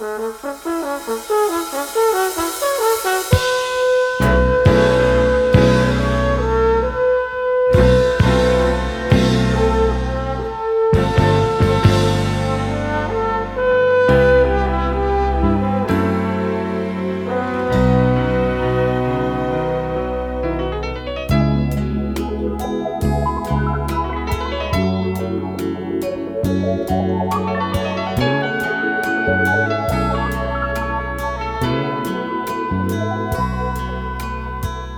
Música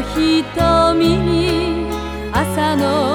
瞳に朝の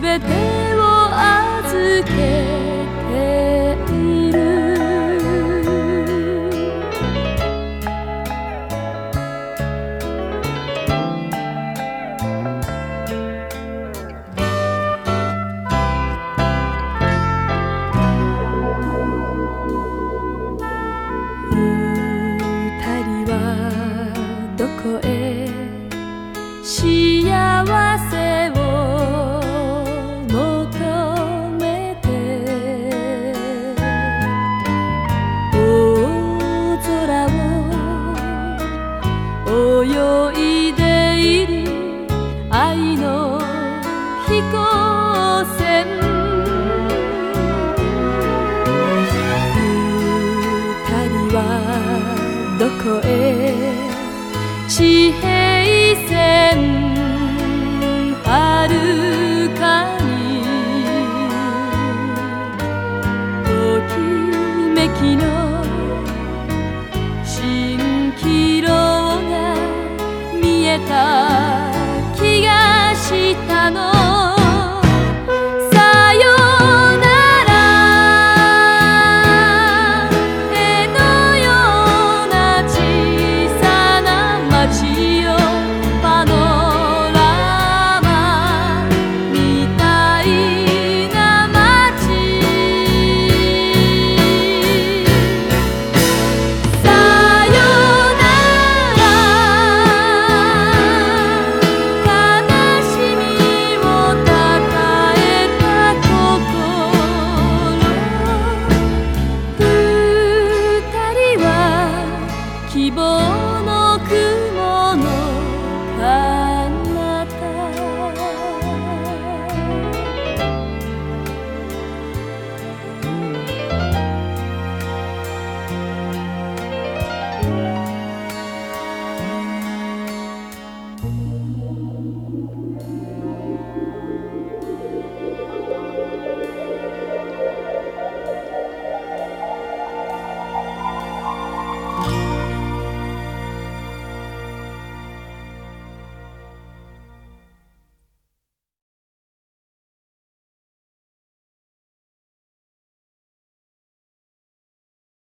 全てを預けどこへ地平線はるかにときめきの蜃気楼が見えた